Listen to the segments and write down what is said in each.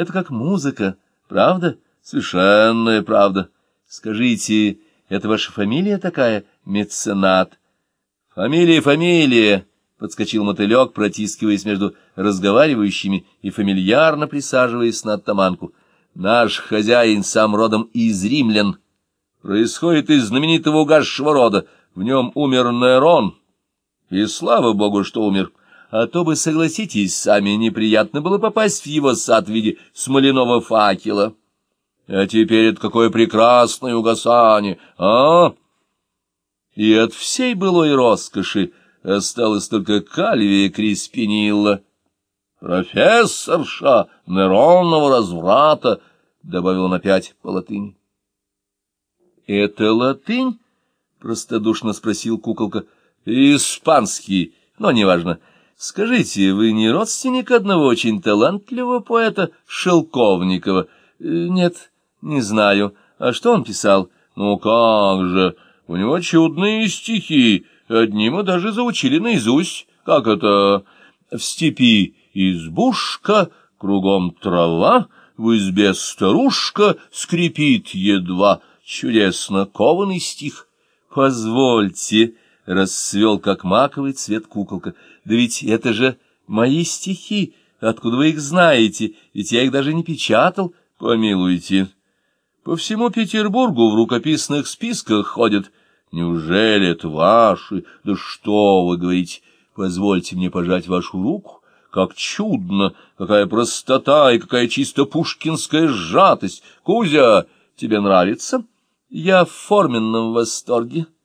Это как музыка, правда? Совершенная правда. Скажите, это ваша фамилия такая, меценат? Фамилия, фамилия, подскочил мотылек, протискиваясь между разговаривающими и фамильярно присаживаясь на оттаманку. Наш хозяин сам родом из римлян. Происходит из знаменитого угасшего рода. В нем умер Нерон. И слава богу, что умер. А то бы, согласитесь, сами неприятно было попасть в его сад в виде смоляного факела. А теперь это какое прекрасное угасание, а? И от всей былой роскоши осталось только кальвия Криспинилла. «Профессорша Неронного разврата», — добавил он опять по латыни. «Это латынь?» — простодушно спросил куколка. «Испанский, но неважно. Скажите, вы не родственник одного очень талантливого поэта Шелковникова?» «Нет, не знаю. А что он писал?» «Ну как же, у него чудные стихи, одни мы даже заучили наизусть. Как это? В степи избушка, кругом трава, в избе старушка скрипит едва. Чудесно кованый стих. Позвольте, — расцвел, как маковый цвет куколка, — да ведь это же мои стихи. Откуда вы их знаете? Ведь я их даже не печатал. Помилуйте. По всему Петербургу в рукописных списках ходят. Неужели это ваши? Да что вы говорите? Позвольте мне пожать вашу руку. Как чудно, какая простота и какая чисто пушкинская сжатость. Кузя, тебе нравится? Я в форменном восторге, —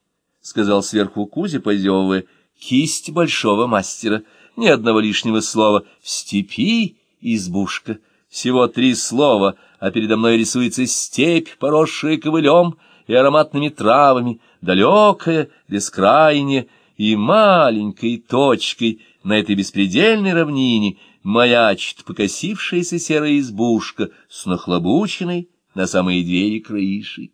сказал сверху Кузя, позевывая. Кисть большого мастера. Ни одного лишнего слова. В степи избушка. Всего три слова, а передо мной рисуется степь, поросшая ковылем и ароматными травами, далекая, бескрайняя, и маленькой точкой на этой беспредельной равнине маячит покосившаяся серая избушка с нахлобученной на самые двери крышей.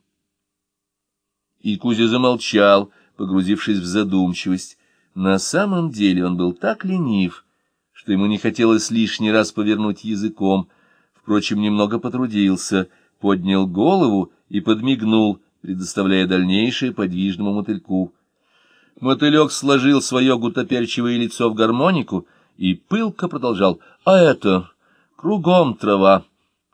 И Кузя замолчал, погрузившись в задумчивость. На самом деле он был так ленив, что ему не хотелось лишний раз повернуть языком. Впрочем, немного потрудился, поднял голову и подмигнул, предоставляя дальнейшее подвижному мотыльку. Мотылек сложил свое гутоперчивое лицо в гармонику и пылко продолжал. А это кругом трава.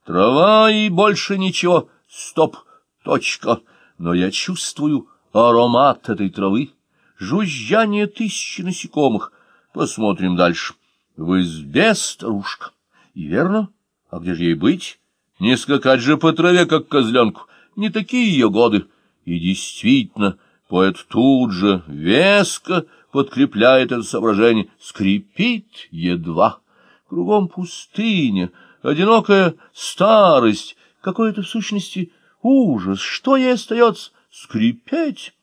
Трава и больше ничего. Стоп, точка. Но я чувствую аромат этой травы, жужжание тысячи насекомых. Посмотрим дальше. В избе старушка. И верно? А где же ей быть? Не скакать же по траве, как козленку. Не такие ее годы. И действительно, поэт тут же веско подкрепляет это соображение. Скрипит едва. Кругом пустыня, одинокая старость, какой-то в сущности ужас. Что ей остается? Скрипеть?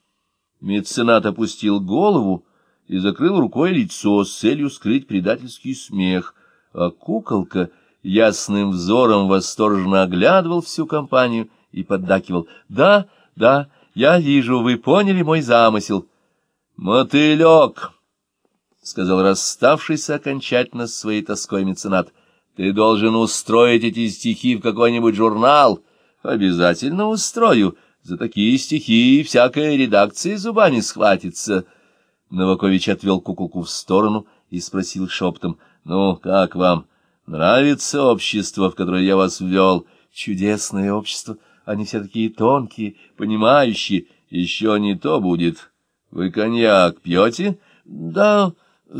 Меценат опустил голову и закрыл рукой лицо с целью скрыть предательский смех, а куколка ясным взором восторженно оглядывал всю компанию и поддакивал. «Да, да, я вижу, вы поняли мой замысел». «Мотылек!» — сказал расставшийся окончательно с своей тоской меценат. «Ты должен устроить эти стихи в какой-нибудь журнал». «Обязательно устрою. За такие стихи всякая редакция зубами схватится». Новакович отвел куколку в сторону и спросил шептом. «Ну, как вам? Нравится общество, в которое я вас ввел? Чудесное общество. Они все такие тонкие, понимающие. Еще не то будет. Вы коньяк пьете? Да,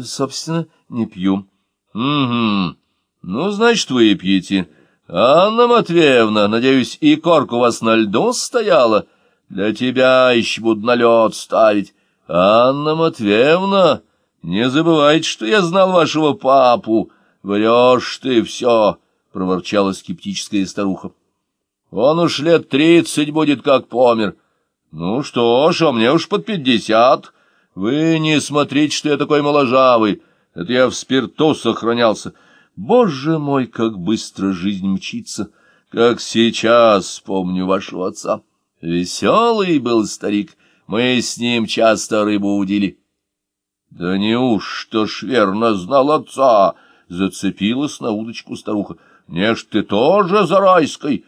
собственно, не пью. Угу. Ну, значит, вы пьете. Анна Матвеевна, надеюсь, и корка у вас на льду стояла? Для тебя еще буду на лед ставить. Анна Матвеевна, не забывайте, что я знал вашего папу. Врешь ты все, — проворчала скептическая старуха. Он уж лет тридцать будет, как помер. Ну что ж, а мне уж под пятьдесят. Вы не смотрите, что я такой моложавый. Это я в спирту сохранялся. Боже мой, как быстро жизнь мчится! Как сейчас помню вашего отца. Веселый был старик, мы с ним часто рыбу удили. Да неужто ж верно знал отца? Зацепилась на удочку старуха. Не ж ты тоже за райской?